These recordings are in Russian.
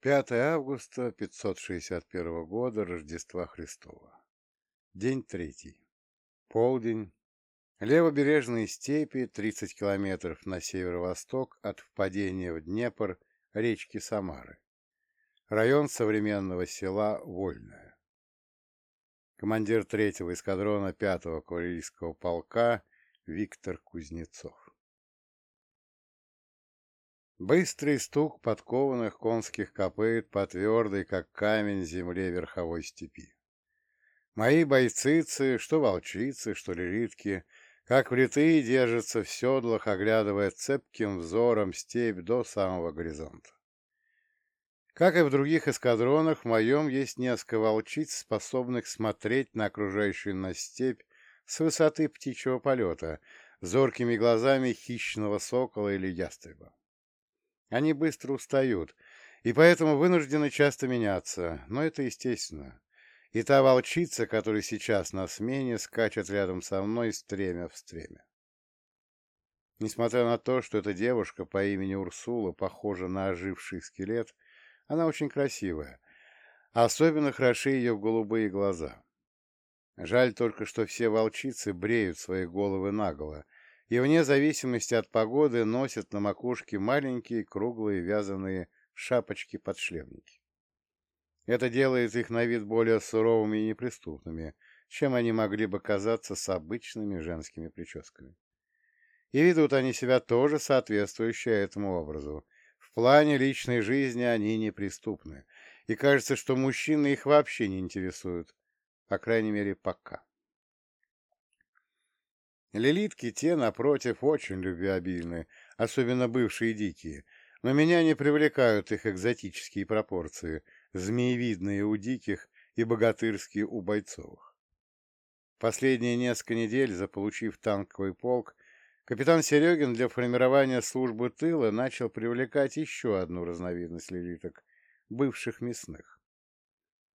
5 августа 561 года Рождества Христова. День третий. Полдень. Левобережные степи 30 километров на северо-восток от впадения в Днепр речки Самары. Район современного села Вольное. Командир третьего эскадрона 5-го кавалерийского полка Виктор Кузнецов. Быстрый стук подкованных конских копыт по твердой, как камень, земле верховой степи. Мои бойцицы, что волчицы, что лилитки, как влитые держатся в седлах, оглядывая цепким взором степь до самого горизонта. Как и в других эскадронах, в моем есть несколько волчиц, способных смотреть на окружающую нас степь с высоты птичьего полета, зоркими глазами хищного сокола или ястреба. Они быстро устают, и поэтому вынуждены часто меняться, но это естественно. И та волчица, которая сейчас на смене, скачет рядом со мной стремя в стремя. Несмотря на то, что эта девушка по имени Урсула похожа на оживший скелет, она очень красивая. Особенно хороши ее голубые глаза. Жаль только, что все волчицы бреют свои головы наголо, и вне зависимости от погоды носят на макушке маленькие круглые вязаные шапочки-подшлемники. Это делает их на вид более суровыми и неприступными, чем они могли бы казаться с обычными женскими прическами. И ведут они себя тоже соответствующе этому образу. В плане личной жизни они неприступны, и кажется, что мужчины их вообще не интересуют, по крайней мере, пока. Лилитки те, напротив, очень любвеобильны, особенно бывшие дикие, но меня не привлекают их экзотические пропорции, змеевидные у диких и богатырские у бойцовых. Последние несколько недель, заполучив танковый полк, капитан Серегин для формирования службы тыла начал привлекать еще одну разновидность лилиток – бывших мясных.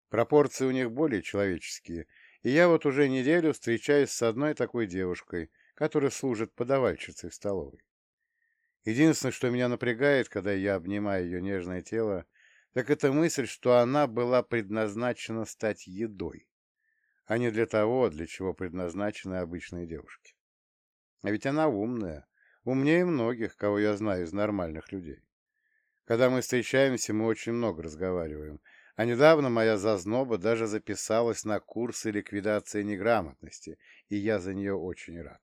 Пропорции у них более человеческие – и я вот уже неделю встречаюсь с одной такой девушкой, которая служит подавальщицей в столовой. Единственное, что меня напрягает, когда я обнимаю ее нежное тело, так это мысль, что она была предназначена стать едой, а не для того, для чего предназначены обычные девушки. А ведь она умная, умнее многих, кого я знаю из нормальных людей. Когда мы встречаемся, мы очень много разговариваем, а недавно моя зазноба даже записалась на курсы ликвидации неграмотности, и я за нее очень рад.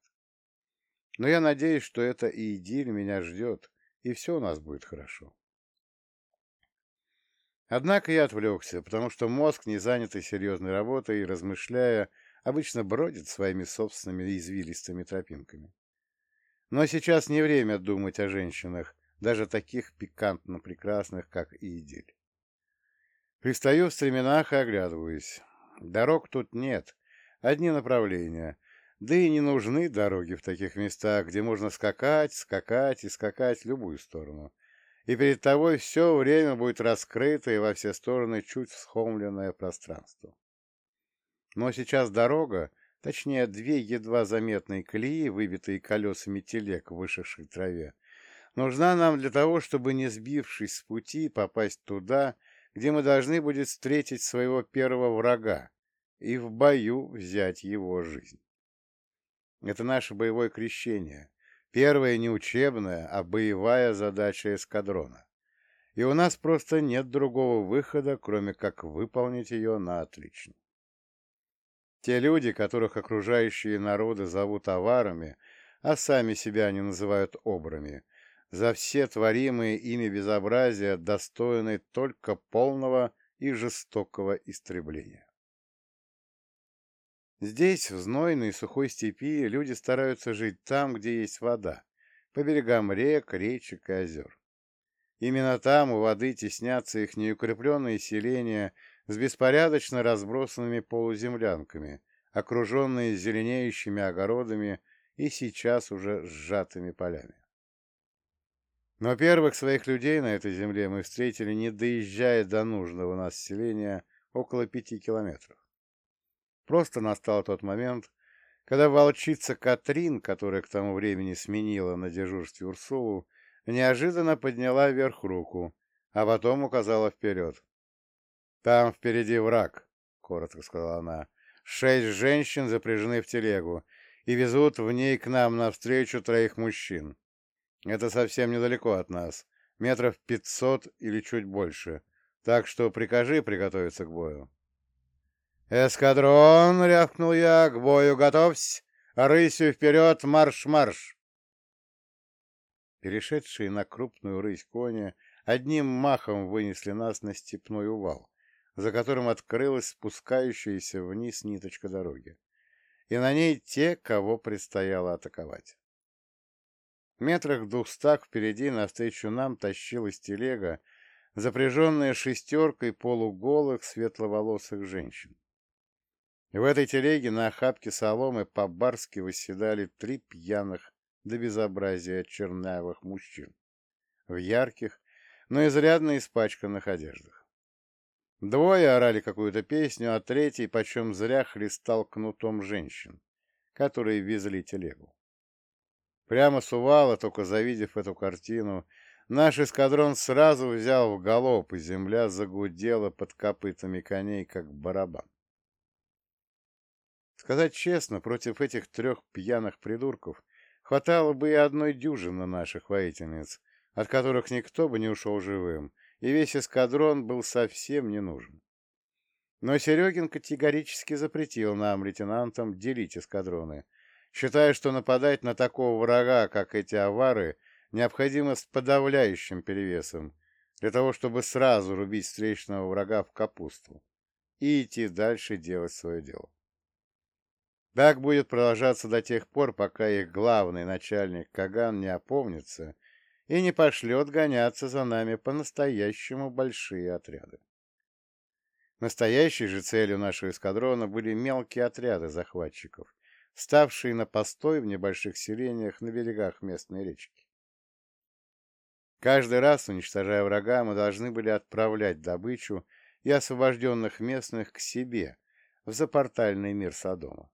Но я надеюсь, что это и идилль меня ждет, и все у нас будет хорошо. Однако я отвлекся, потому что мозг, не занятый серьезной работой и размышляя, обычно бродит своими собственными извилистыми тропинками. Но сейчас не время думать о женщинах, даже таких пикантно прекрасных, как Идиль. Пристаю в стременах и оглядываюсь. Дорог тут нет, одни направления. Да и не нужны дороги в таких местах, где можно скакать, скакать и скакать в любую сторону. И перед тобой все время будет раскрыто и во все стороны чуть всхомленное пространство. Но сейчас дорога, точнее две едва заметные колеи, выбитые колесами телег, вышедшей траве, нужна нам для того, чтобы, не сбившись с пути, попасть туда, где мы должны будем встретить своего первого врага и в бою взять его жизнь. Это наше боевое крещение, первая не учебная, а боевая задача эскадрона. И у нас просто нет другого выхода, кроме как выполнить ее на отлично. Те люди, которых окружающие народы зовут аварами, а сами себя они называют обрами, за все творимые ими безобразия достойны только полного и жестокого истребления. Здесь, в знойной сухой степи, люди стараются жить там, где есть вода, по берегам рек, речек и озер. Именно там у воды теснятся их неукрепленные селения с беспорядочно разбросанными полуземлянками, окруженные зеленеющими огородами и сейчас уже сжатыми полями. Но первых своих людей на этой земле мы встретили, не доезжая до нужного нас селения, около пяти километров. Просто настал тот момент, когда волчица Катрин, которая к тому времени сменила на дежурстве Урсулу, неожиданно подняла вверх руку, а потом указала вперед. «Там впереди враг», — коротко сказала она. «Шесть женщин запряжены в телегу и везут в ней к нам навстречу троих мужчин. Это совсем недалеко от нас, метров пятьсот или чуть больше, так что прикажи приготовиться к бою». «Эскадрон!» — рявкнул я. «К бою готовься! Рысью вперед! Марш-марш!» Перешедшие на крупную рысь кони одним махом вынесли нас на степной увал, за которым открылась спускающаяся вниз ниточка дороги, и на ней те, кого предстояло атаковать. Метрах двухстах впереди навстречу нам тащилась телега, запряженная шестеркой полуголых светловолосых женщин. В этой телеге на охапке соломы по-барски восседали три пьяных до безобразия чернявых мужчин в ярких, но изрядно испачканных одеждах. Двое орали какую-то песню, а третий почем зря хлестал кнутом женщин, которые везли телегу. Прямо с увала, только завидев эту картину, наш эскадрон сразу взял в галоп, и земля загудела под копытами коней, как барабан. Сказать честно, против этих трех пьяных придурков хватало бы и одной дюжины наших воительниц, от которых никто бы не ушел живым, и весь эскадрон был совсем не нужен. Но Серегин категорически запретил нам, лейтенантам, делить эскадроны, считая, что нападать на такого врага, как эти авары, необходимо с подавляющим перевесом, для того, чтобы сразу рубить встречного врага в капусту и идти дальше делать свое дело. Так будет продолжаться до тех пор, пока их главный начальник Каган не опомнится и не пошлет гоняться за нами по-настоящему большие отряды. Настоящей же целью нашего эскадрона были мелкие отряды захватчиков, ставшие на постой в небольших селениях на берегах местной речки. Каждый раз, уничтожая врага, мы должны были отправлять добычу и освобожденных местных к себе, в запортальный мир Содома.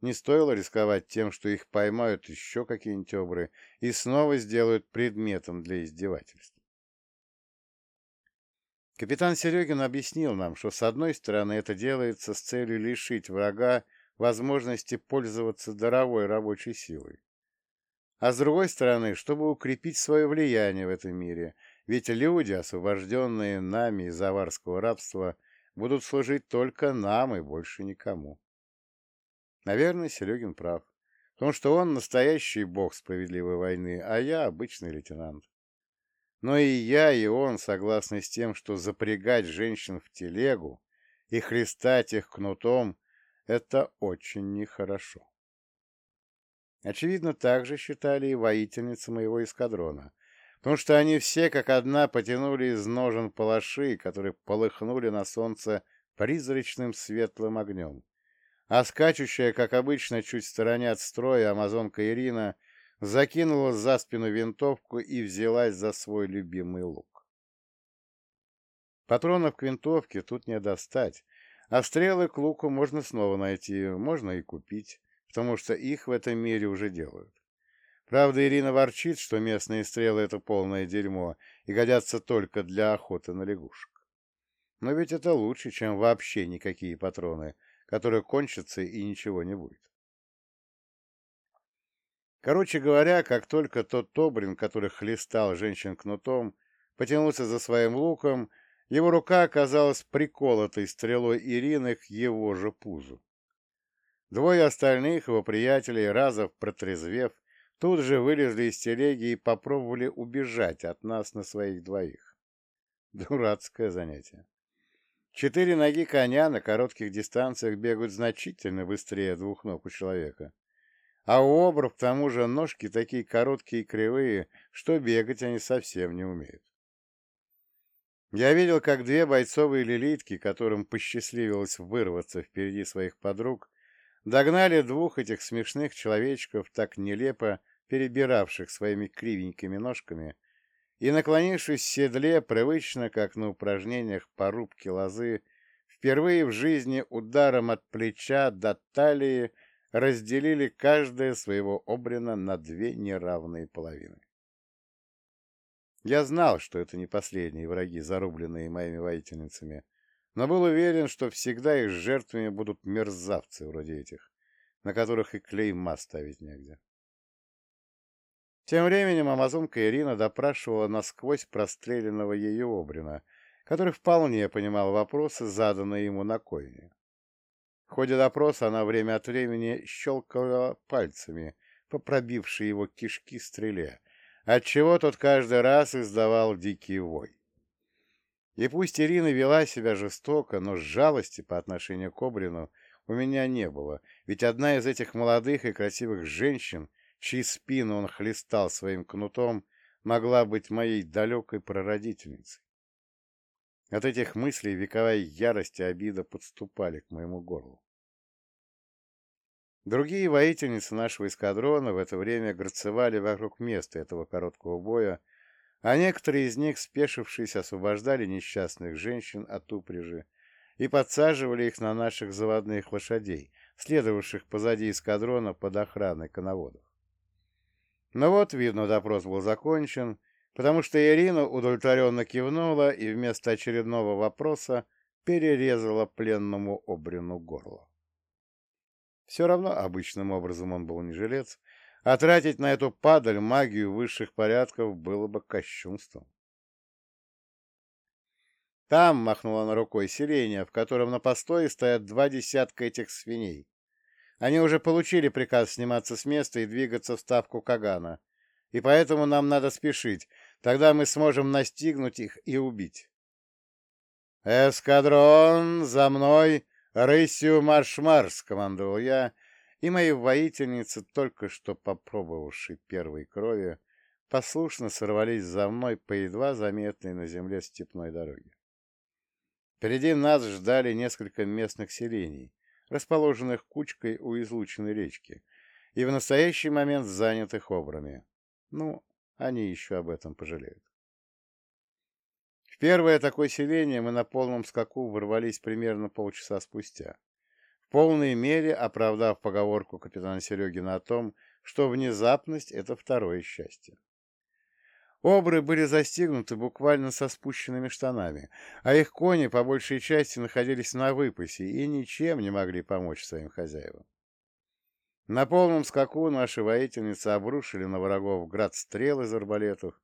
Не стоило рисковать тем, что их поймают еще какие-нибудь обры и снова сделают предметом для издевательств. Капитан Серегин объяснил нам, что с одной стороны это делается с целью лишить врага возможности пользоваться даровой рабочей силой, а с другой стороны, чтобы укрепить свое влияние в этом мире, ведь люди, освобожденные нами из аварского рабства, будут служить только нам и больше никому. Наверное, Серегин прав, потому что он настоящий бог справедливой войны, а я обычный лейтенант. Но и я, и он согласны с тем, что запрягать женщин в телегу и хлестать их кнутом — это очень нехорошо. Очевидно, так же считали и воительницы моего эскадрона, потому что они все как одна потянули из ножен палаши, которые полыхнули на солнце призрачным светлым огнем а скачущая, как обычно, чуть в стороне от строя амазонка Ирина закинула за спину винтовку и взялась за свой любимый лук. Патронов к винтовке тут не достать, а стрелы к луку можно снова найти, можно и купить, потому что их в этом мире уже делают. Правда, Ирина ворчит, что местные стрелы — это полное дерьмо и годятся только для охоты на лягушек. Но ведь это лучше, чем вообще никакие патроны — которая кончится и ничего не будет. Короче говоря, как только тот Тобрин, который хлестал женщин кнутом, потянулся за своим луком, его рука оказалась приколотой стрелой Ирины к его же пузу. Двое остальных его приятелей, разов протрезвев, тут же вылезли из телеги и попробовали убежать от нас на своих двоих. Дурацкое занятие. Четыре ноги коня на коротких дистанциях бегают значительно быстрее двух ног у человека. А у обров, к тому же, ножки такие короткие и кривые, что бегать они совсем не умеют. Я видел, как две бойцовые лилитки, которым посчастливилось вырваться впереди своих подруг, догнали двух этих смешных человечков, так нелепо перебиравших своими кривенькими ножками, и, наклонившись в седле, привычно, как на упражнениях по рубке лозы, впервые в жизни ударом от плеча до талии разделили каждое своего обрина на две неравные половины. Я знал, что это не последние враги, зарубленные моими воительницами, но был уверен, что всегда их жертвами будут мерзавцы вроде этих, на которых и клейма ставить негде. Тем временем амазонка Ирина допрашивала насквозь простреленного ее обрина, который вполне понимал вопросы, заданные ему на койне. В ходе допроса она время от времени щелкала пальцами по пробившей его кишки стреле, отчего тот каждый раз издавал дикий вой. И пусть Ирина вела себя жестоко, но жалости по отношению к Обрину у меня не было, ведь одна из этих молодых и красивых женщин, чьи спину он хлестал своим кнутом, могла быть моей далекой прародительницей. От этих мыслей вековая ярость и обида подступали к моему горлу. Другие воительницы нашего эскадрона в это время грацевали вокруг места этого короткого боя, а некоторые из них, спешившись, освобождали несчастных женщин от упряжи и подсаживали их на наших заводных лошадей, следовавших позади эскадрона под охраной коноводов. Но вот, видно, допрос был закончен, потому что Ирина удовлетворенно кивнула и вместо очередного вопроса перерезала пленному обрину горло. Все равно обычным образом он был не жилец, а тратить на эту падаль магию высших порядков было бы кощунством. Там, махнула на рукой, селение, в котором на постое стоят два десятка этих свиней. Они уже получили приказ сниматься с места и двигаться в ставку Кагана, и поэтому нам надо спешить, тогда мы сможем настигнуть их и убить. «Эскадрон, за мной! Рысью марш-марш!» — скомандовал я, и мои воительницы, только что попробовавшие первой крови, послушно сорвались за мной по едва заметной на земле степной дороге. Впереди нас ждали несколько местных селений, расположенных кучкой у излученной речки, и в настоящий момент занятых обрами. Ну, они еще об этом пожалеют. В первое такое селение мы на полном скаку ворвались примерно полчаса спустя полной мере оправдав поговорку капитана Серегина о том, что внезапность — это второе счастье. Обры были застигнуты буквально со спущенными штанами, а их кони по большей части находились на выпасе и ничем не могли помочь своим хозяевам. На полном скаку наши воительницы обрушили на врагов град стрел из арбалетов,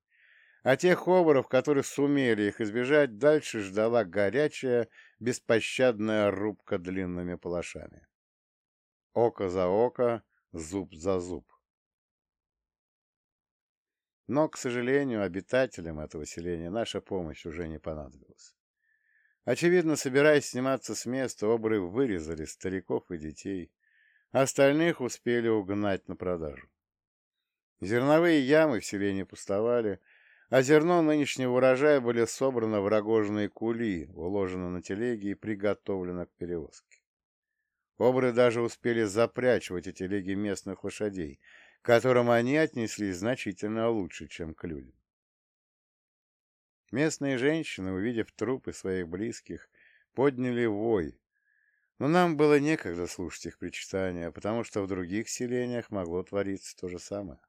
а тех оборов, которые сумели их избежать, дальше ждала горячая, беспощадная рубка длинными палашами. Око за око, зуб за зуб. Но, к сожалению, обитателям этого селения наша помощь уже не понадобилась. Очевидно, собираясь сниматься с места, обры вырезали стариков и детей, остальных успели угнать на продажу. Зерновые ямы в селении пустовали, а зерно нынешнего урожая были собраны в рогожные кули, уложены на телеги и приготовлено к перевозке. Обры даже успели запрячь в эти телеги местных лошадей, которым они отнеслись значительно лучше, чем к людям. Местные женщины, увидев трупы своих близких, подняли вой, но нам было некогда слушать их причитания, потому что в других селениях могло твориться то же самое.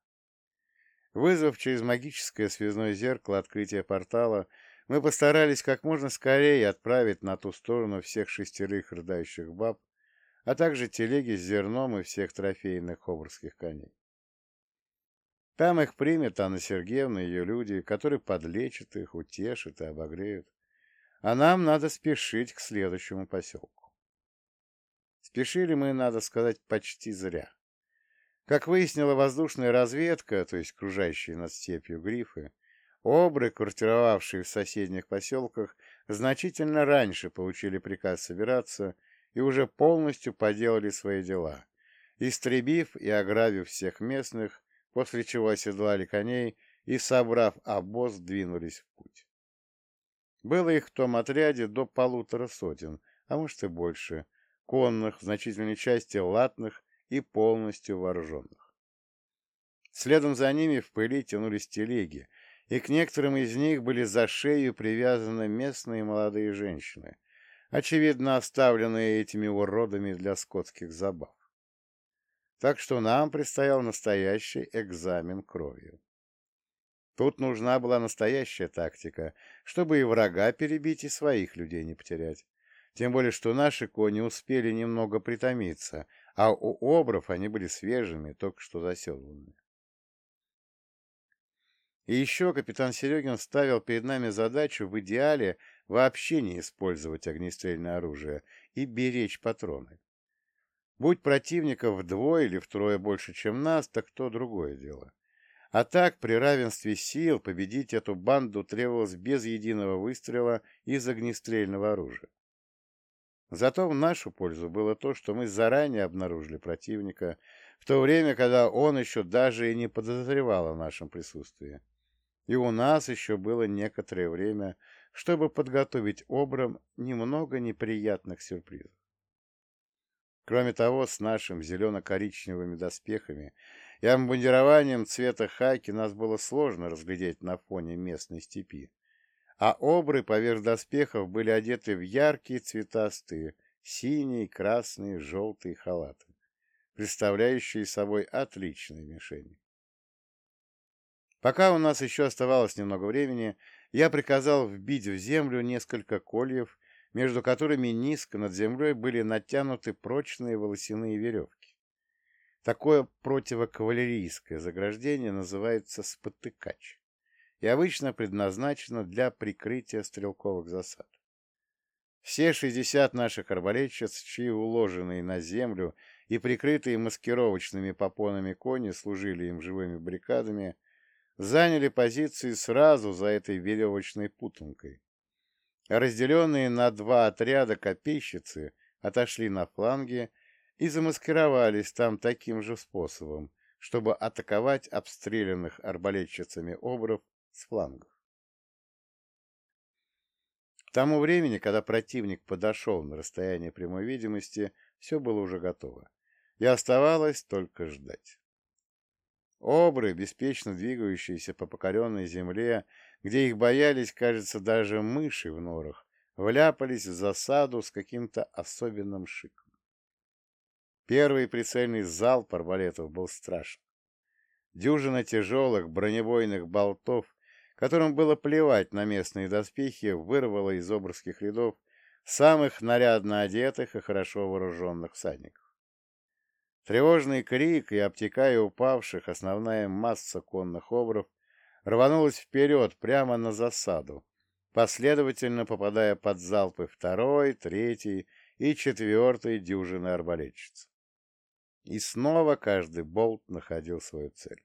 Вызвав через магическое связное зеркало открытие портала, мы постарались как можно скорее отправить на ту сторону всех шестерых рыдающих баб, а также телеги с зерном и всех трофейных оборских коней. Там их примет Анна Сергеевна и ее люди, которые подлечат их, утешат и обогреют. А нам надо спешить к следующему поселку. Спешили мы, надо сказать, почти зря. Как выяснила воздушная разведка, то есть кружащие над степью грифы, обры, квартировавшие в соседних поселках, значительно раньше получили приказ собираться и уже полностью поделали свои дела, истребив и ограбив всех местных, после чего оседлали коней и, собрав обоз, двинулись в путь. Было их в том отряде до полутора сотен, а может и больше, конных, в значительной части латных и полностью вооруженных. Следом за ними в пыли тянулись телеги, и к некоторым из них были за шею привязаны местные молодые женщины, очевидно оставленные этими уродами для скотских забав. Так что нам предстоял настоящий экзамен кровью. Тут нужна была настоящая тактика, чтобы и врага перебить, и своих людей не потерять. Тем более, что наши кони успели немного притомиться, а у обров они были свежими, только что заседланными. И еще капитан Серегин ставил перед нами задачу в идеале вообще не использовать огнестрельное оружие и беречь патроны. Будь противников вдвое или втрое больше, чем нас, так то другое дело. А так, при равенстве сил, победить эту банду требовалось без единого выстрела из огнестрельного оружия. Зато в нашу пользу было то, что мы заранее обнаружили противника, в то время, когда он еще даже и не подозревал о нашем присутствии. И у нас еще было некоторое время, чтобы подготовить обрам немного неприятных сюрпризов. Кроме того, с нашими зелено-коричневыми доспехами и обмундированием цвета хаки нас было сложно разглядеть на фоне местной степи, а обры поверх доспехов были одеты в яркие цветастые синие, красные, желтые халаты, представляющие собой отличные мишени. Пока у нас еще оставалось немного времени, я приказал вбить в землю несколько кольев, между которыми низко над землей были натянуты прочные волосяные веревки. Такое противокавалерийское заграждение называется спотыкач и обычно предназначено для прикрытия стрелковых засад. Все шестьдесят наших арбалетчиц, чьи уложенные на землю и прикрытые маскировочными попонами кони служили им живыми баррикадами, заняли позиции сразу за этой веревочной путанкой. Разделенные на два отряда копейщицы отошли на фланги и замаскировались там таким же способом, чтобы атаковать обстрелянных арбалетчицами обров с флангов. К тому времени, когда противник подошел на расстояние прямой видимости, все было уже готово, и оставалось только ждать. Обры, беспечно двигающиеся по покоренной земле, где их боялись, кажется, даже мыши в норах, вляпались в засаду с каким-то особенным шиком. Первый прицельный залп арбалетов был страшен. Дюжина тяжелых бронебойных болтов, которым было плевать на местные доспехи, вырвала из обрских рядов самых нарядно одетых и хорошо вооруженных всадников. Тревожный крик и, обтекая упавших, основная масса конных обров рванулась вперед прямо на засаду, последовательно попадая под залпы второй, третий и четвертой дюжины арбалетчиц. И снова каждый болт находил свою цель.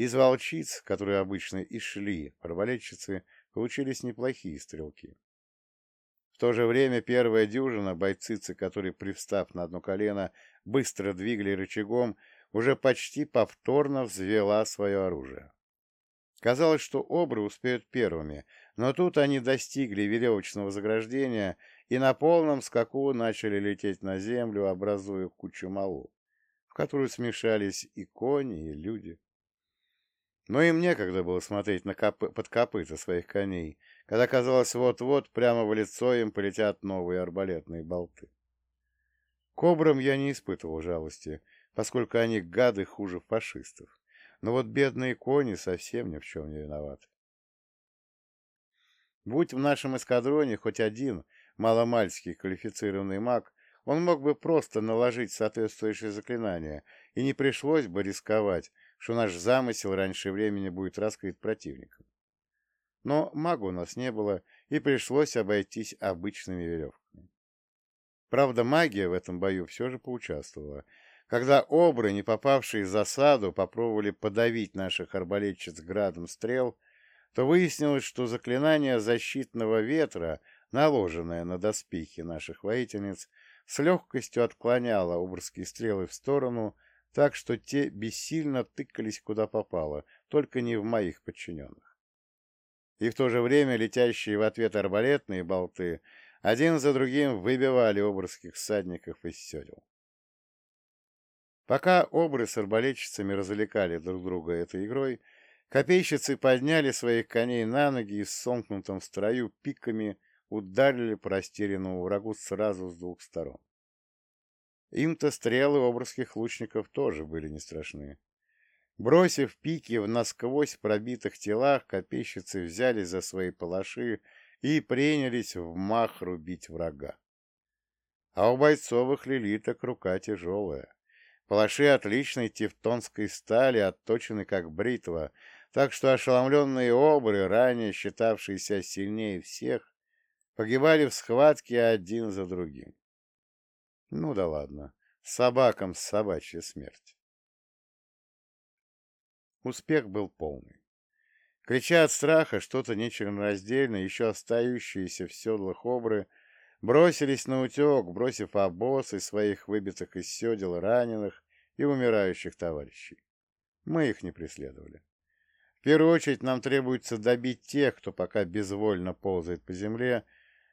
Из волчиц, которые обычно и шли, арбалетчицы, получились неплохие стрелки. В то же время первая дюжина, бойцицы, которые, привстав на одно колено, быстро двигали рычагом, уже почти повторно взвела свое оружие. Казалось, что обры успеют первыми, но тут они достигли веревочного заграждения и на полном скаку начали лететь на землю, образуя кучу малу, в которую смешались и кони, и люди. Но им некогда было смотреть на коп... под копыта своих коней, когда казалось вот-вот прямо в лицо им полетят новые арбалетные болты. Кобрам я не испытывал жалости, поскольку они гады хуже фашистов. Но вот бедные кони совсем ни в чем не виноваты. Будь в нашем эскадроне хоть один маломальский квалифицированный маг, он мог бы просто наложить соответствующее заклинание, и не пришлось бы рисковать, что наш замысел раньше времени будет раскрыт противником. Но мага у нас не было, и пришлось обойтись обычными веревками. Правда, магия в этом бою все же поучаствовала. Когда обры, не попавшие в засаду, попробовали подавить наших арбалетчиц градом стрел, то выяснилось, что заклинание защитного ветра наложенная на доспехи наших воительниц, с легкостью отклоняла обрские стрелы в сторону, так что те бессильно тыкались куда попало, только не в моих подчиненных. И в то же время летящие в ответ арбалетные болты один за другим выбивали обрских всадников из седел. Пока обры с арбалетчицами развлекали друг друга этой игрой, копейщицы подняли своих коней на ноги и с сомкнутым строю пиками ударили по растерянному врагу сразу с двух сторон. Им-то стрелы обрских лучников тоже были не страшны. Бросив пики в насквозь пробитых телах, копейщицы взялись за свои палаши и принялись в мах рубить врага. А у бойцовых лилиток рука тяжелая. Палаши отличной тевтонской стали, отточены как бритва, так что ошеломленные обры, ранее считавшиеся сильнее всех, погибали в схватке один за другим. Ну да ладно, собакам собачья смерть. Успех был полный. Крича от страха что-то нечленораздельно, еще остающиеся в седлах обры бросились на утек, бросив обоз и своих выбитых из седел раненых и умирающих товарищей. Мы их не преследовали. В первую очередь нам требуется добить тех, кто пока безвольно ползает по земле,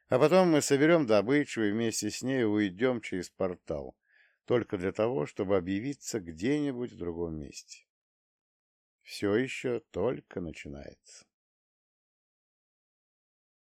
а потом мы соберем добычу и вместе с ней уйдем через портал, только для того, чтобы объявиться где-нибудь в другом месте. Все еще только начинается.